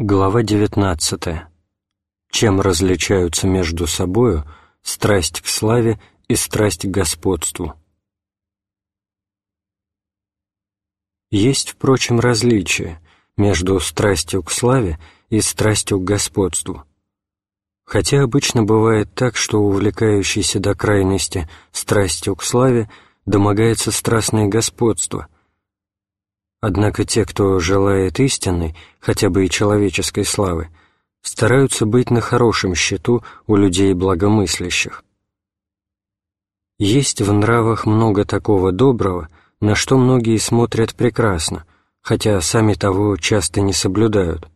Глава 19. Чем различаются между собою страсть к славе и страсть к господству? Есть, впрочем, различие между страстью к славе и страстью к господству. Хотя обычно бывает так, что увлекающийся до крайности страстью к славе домогается страстное господство – Однако те, кто желает истинной, хотя бы и человеческой славы, стараются быть на хорошем счету у людей благомыслящих. Есть в нравах много такого доброго, на что многие смотрят прекрасно, хотя сами того часто не соблюдают.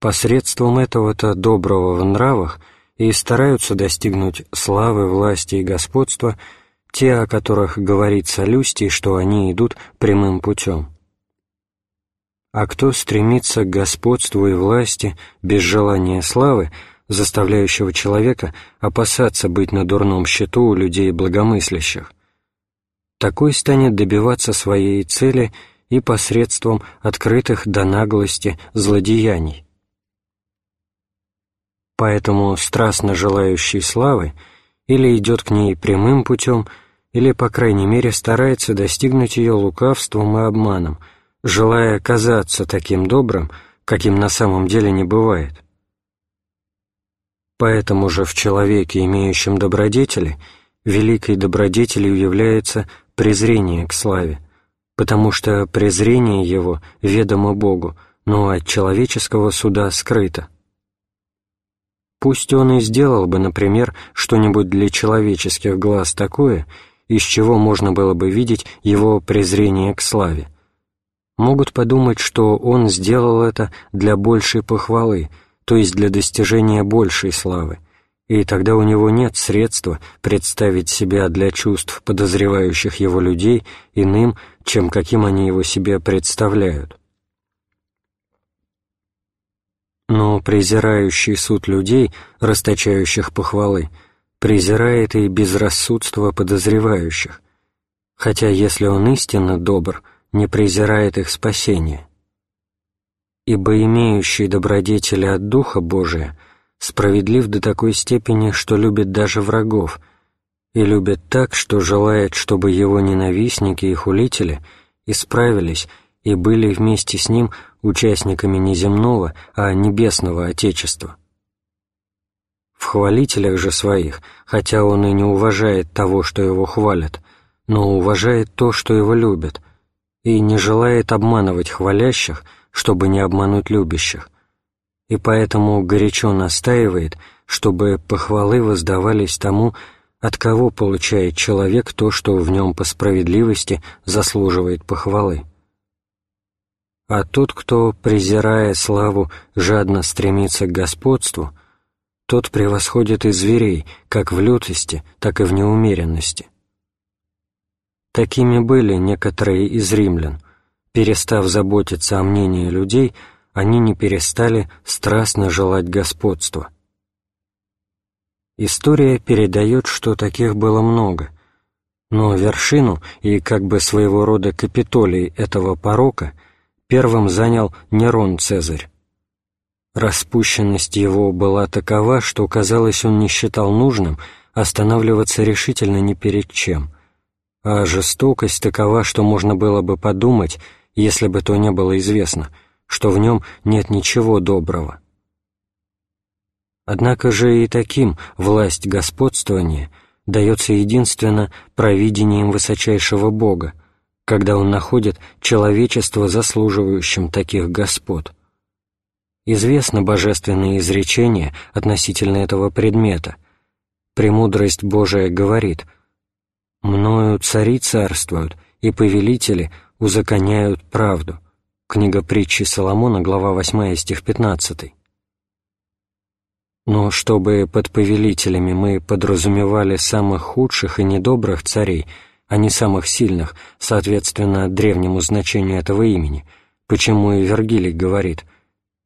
Посредством этого-то доброго в нравах и стараются достигнуть славы, власти и господства – те, о которых говорит Солюстий, что они идут прямым путем. А кто стремится к господству и власти без желания славы, заставляющего человека опасаться быть на дурном счету у людей благомыслящих, такой станет добиваться своей цели и посредством открытых до наглости злодеяний. Поэтому страстно желающий славы или идет к ней прямым путем – или, по крайней мере, старается достигнуть ее лукавством и обманом, желая казаться таким добрым, каким на самом деле не бывает. Поэтому же в человеке, имеющем добродетели, великой добродетелью является презрение к славе, потому что презрение его ведомо Богу, но от человеческого суда скрыто. Пусть он и сделал бы, например, что-нибудь для человеческих глаз такое — из чего можно было бы видеть его презрение к славе. Могут подумать, что он сделал это для большей похвалы, то есть для достижения большей славы, и тогда у него нет средства представить себя для чувств подозревающих его людей иным, чем каким они его себе представляют. Но презирающий суд людей, расточающих похвалы, — презирает и безрассудство подозревающих, хотя если он истинно добр, не презирает их спасения. Ибо имеющий добродетели от Духа Божия справедлив до такой степени, что любит даже врагов, и любит так, что желает, чтобы его ненавистники и хулители исправились и были вместе с ним участниками не земного, а небесного Отечества. В хвалителях же своих, хотя он и не уважает того, что его хвалят, но уважает то, что его любят, и не желает обманывать хвалящих, чтобы не обмануть любящих, и поэтому горячо настаивает, чтобы похвалы воздавались тому, от кого получает человек то, что в нем по справедливости заслуживает похвалы. А тот, кто, презирая славу, жадно стремится к господству — тот превосходит и зверей, как в лютости, так и в неумеренности. Такими были некоторые из римлян. Перестав заботиться о мнении людей, они не перестали страстно желать господства. История передает, что таких было много, но вершину и как бы своего рода капитолий этого порока первым занял Нерон Цезарь. Распущенность его была такова, что, казалось, он не считал нужным останавливаться решительно ни перед чем, а жестокость такова, что можно было бы подумать, если бы то не было известно, что в нем нет ничего доброго. Однако же и таким власть господствования дается единственно провидением высочайшего Бога, когда он находит человечество заслуживающим таких господ — Известно божественное изречение относительно этого предмета. Премудрость Божия говорит «Мною цари царствуют, и повелители узаконяют правду». Книга притчи Соломона, глава 8, стих 15. Но чтобы под повелителями мы подразумевали самых худших и недобрых царей, а не самых сильных, соответственно, древнему значению этого имени, почему и Вергилий говорит –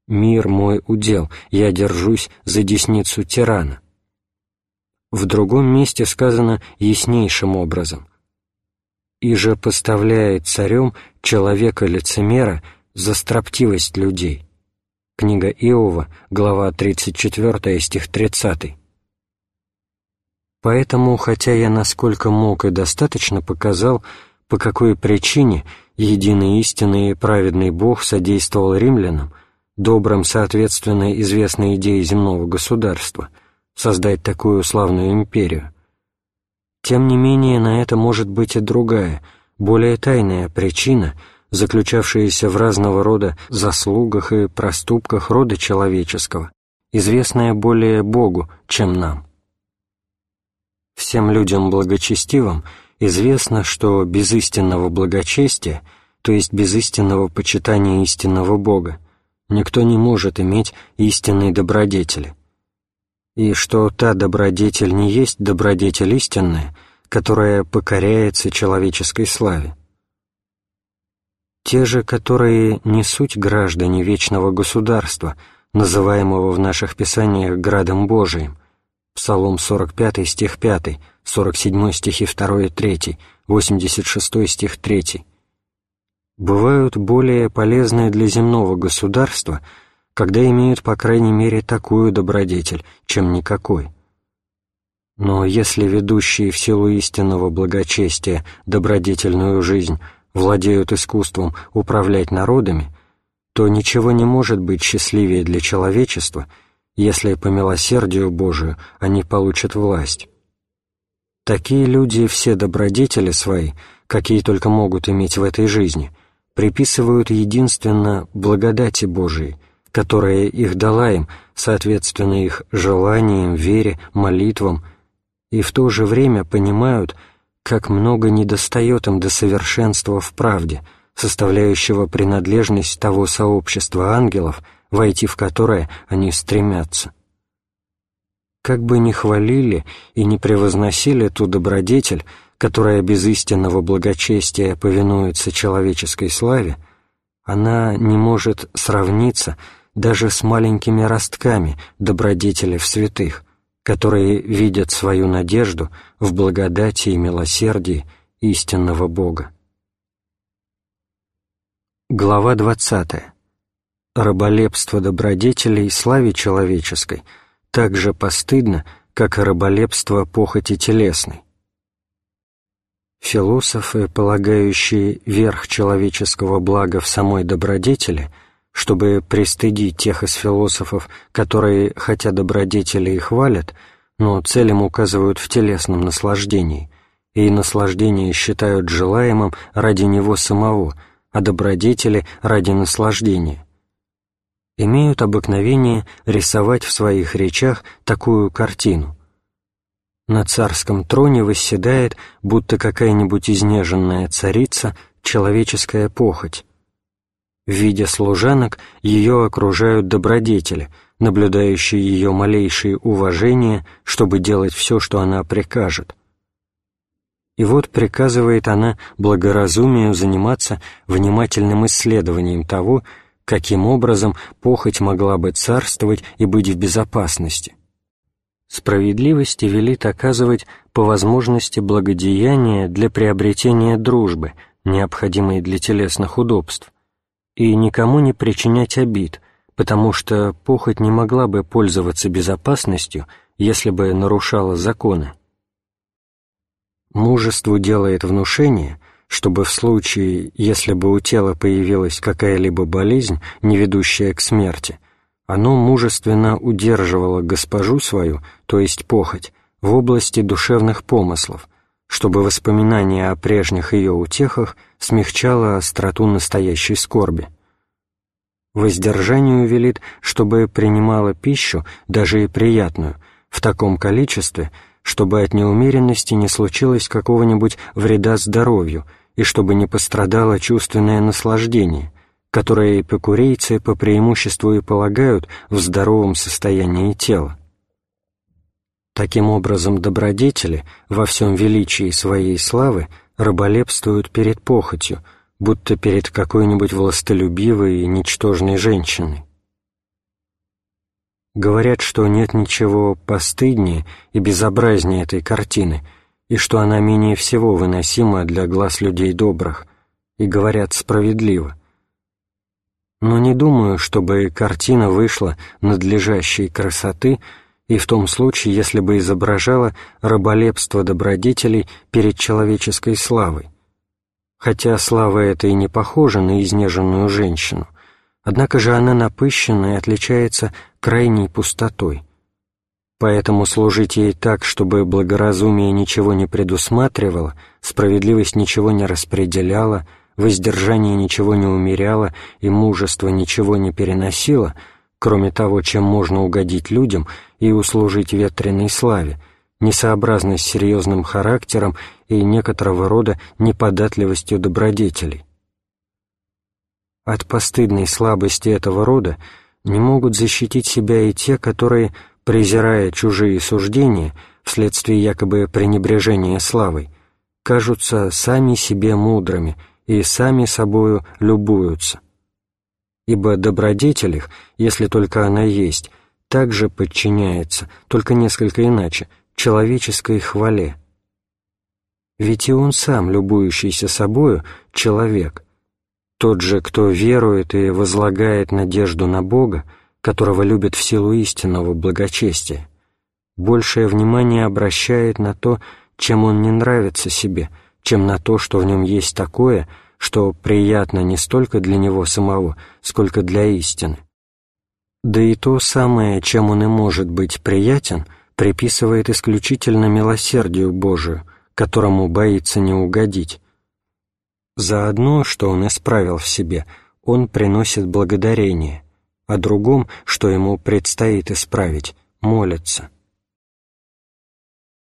«Мир мой удел, я держусь за десницу тирана». В другом месте сказано яснейшим образом «И же поставляет царем человека-лицемера за строптивость людей». Книга Иова, глава 34, стих 30. Поэтому, хотя я насколько мог и достаточно показал, по какой причине единый истинный и праведный Бог содействовал римлянам, добрым соответственно известной идее земного государства, создать такую славную империю. Тем не менее, на это может быть и другая, более тайная причина, заключавшаяся в разного рода заслугах и проступках рода человеческого, известная более Богу, чем нам. Всем людям благочестивым известно, что без истинного благочестия, то есть без истинного почитания истинного Бога, никто не может иметь истинной добродетели, и что та добродетель не есть добродетель истинная, которая покоряется человеческой славе. Те же, которые не суть граждане вечного государства, называемого в наших писаниях Градом Божиим, Псалом 45, стих 5, 47 стихи 2 и 3, 86 стих 3, бывают более полезные для земного государства, когда имеют, по крайней мере, такую добродетель, чем никакой. Но если ведущие в силу истинного благочестия добродетельную жизнь владеют искусством управлять народами, то ничего не может быть счастливее для человечества – если по милосердию Божию они получат власть. Такие люди все добродетели свои, какие только могут иметь в этой жизни, приписывают единственно благодати Божией, которая их дала им, соответственно их желаниям, вере, молитвам, и в то же время понимают, как много недостает им до совершенства в правде, составляющего принадлежность того сообщества ангелов – войти в которое они стремятся. Как бы ни хвалили и не превозносили ту добродетель, которая без истинного благочестия повинуется человеческой славе, она не может сравниться даже с маленькими ростками добродетели в святых, которые видят свою надежду в благодати и милосердии истинного Бога. Глава двадцатая раболепство добродетелей славе человеческой так же постыдно, как и раболепство похоти телесной. Философы, полагающие верх человеческого блага в самой добродетели, чтобы пристыдить тех из философов, которые, хотя добродетели и хвалят, но целям указывают в телесном наслаждении, и наслаждение считают желаемым ради него самого, а добродетели ради наслаждения имеют обыкновение рисовать в своих речах такую картину. На царском троне восседает, будто какая-нибудь изнеженная царица, человеческая похоть. В виде служанок ее окружают добродетели, наблюдающие ее малейшие уважения, чтобы делать все, что она прикажет. И вот приказывает она благоразумию заниматься внимательным исследованием того, каким образом похоть могла бы царствовать и быть в безопасности. Справедливости велит оказывать по возможности благодеяния для приобретения дружбы, необходимой для телесных удобств, и никому не причинять обид, потому что похоть не могла бы пользоваться безопасностью, если бы нарушала законы. Мужеству делает внушение, чтобы в случае, если бы у тела появилась какая-либо болезнь, не ведущая к смерти, оно мужественно удерживало госпожу свою, то есть похоть, в области душевных помыслов, чтобы воспоминание о прежних ее утехах смягчало остроту настоящей скорби. Воздержанию велит, чтобы принимала пищу, даже и приятную, в таком количестве, чтобы от неумеренности не случилось какого-нибудь вреда здоровью и чтобы не пострадало чувственное наслаждение, которое эпикурейцы по преимуществу и полагают в здоровом состоянии тела. Таким образом, добродетели во всем величии своей славы раболепствуют перед похотью, будто перед какой-нибудь властолюбивой и ничтожной женщиной. Говорят, что нет ничего постыднее и безобразнее этой картины, и что она менее всего выносима для глаз людей добрых, и говорят справедливо. Но не думаю, чтобы картина вышла надлежащей красоты и в том случае, если бы изображала раболепство добродетелей перед человеческой славой. Хотя слава эта и не похожа на изнеженную женщину, однако же она напыщена и отличается крайней пустотой. Поэтому служить ей так, чтобы благоразумие ничего не предусматривало, справедливость ничего не распределяла, воздержание ничего не умеряло и мужество ничего не переносило, кроме того, чем можно угодить людям и услужить ветреной славе, несообразно с серьезным характером и некоторого рода неподатливостью добродетелей. От постыдной слабости этого рода не могут защитить себя и те, которые, презирая чужие суждения вследствие якобы пренебрежения славой, кажутся сами себе мудрыми и сами собою любуются. Ибо добродетель их, если только она есть, также подчиняется, только несколько иначе, человеческой хвале. Ведь и он сам, любующийся собою, человек. Тот же, кто верует и возлагает надежду на Бога, которого любит в силу истинного благочестия, большее внимание обращает на то, чем он не нравится себе, чем на то, что в нем есть такое, что приятно не столько для него самого, сколько для истины. Да и то самое, чем он и может быть приятен — приписывает исключительно милосердию Божию, которому боится не угодить. За одно, что он исправил в себе, он приносит благодарение, а другом, что ему предстоит исправить, молится.